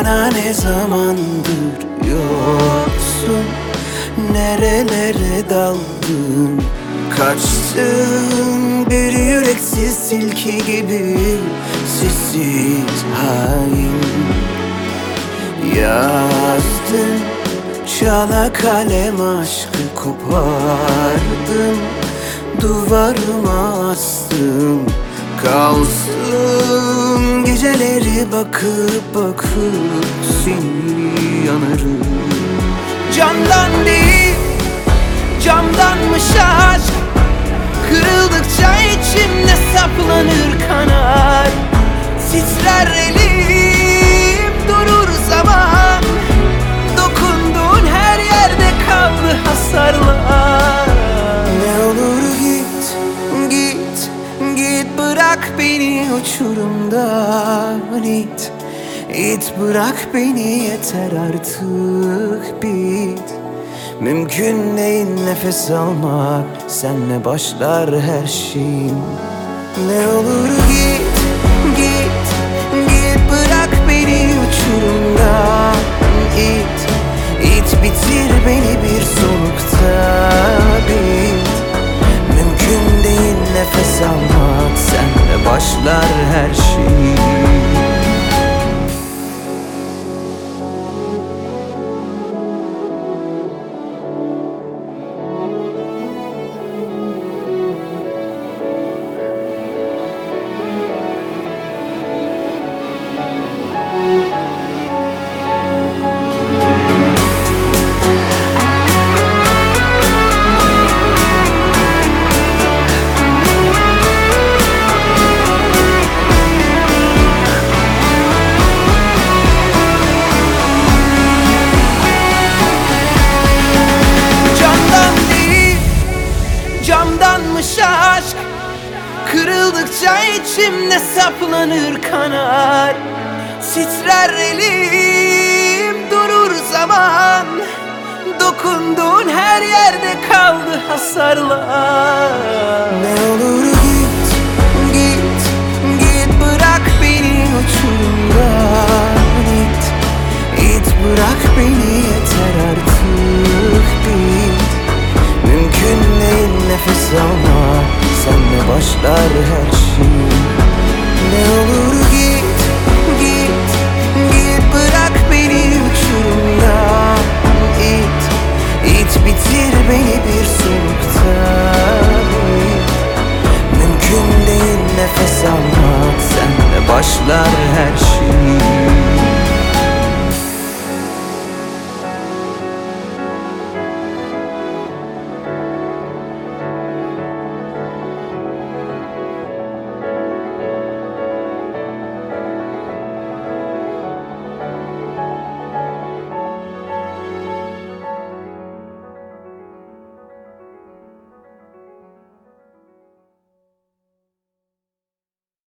Bana ne zamandır yoksun? Nerelere daldın? Kaçtın? Bir yüreksiz tilki gibi Sessiz hain. Yazdın Çala kalem aşkı kopardım Duvarıma astım Kalsın geceleri bakıp bakıp seni yanarım. Camdan değil camdanmış aşk. Kırıldıkça içimde saplanır kanar. Titrer elim durur zaman. Dokunduğun her yerde kaldı hasarlar uçurumdan it İt bırak beni yeter artık bit. Mümkün değil nefes almak Senle başlar her şeyim. Ne olur git, başlar her şey Kırıldıkça içimde saplanır kanar. Titrer elim durur zaman. Dokunduğun her yerde kaldı hasarlar. Ne olur git, git, git bırak beni uçurumdan. İt İt bırak beni yeter artık. Bit Mümkün değil nefes almak başlar her şey. Ne olur git, git, git bırak beni uçurumdan it İt bitir beni bir solukta Mümkün değil nefes almak Senle başlar her şey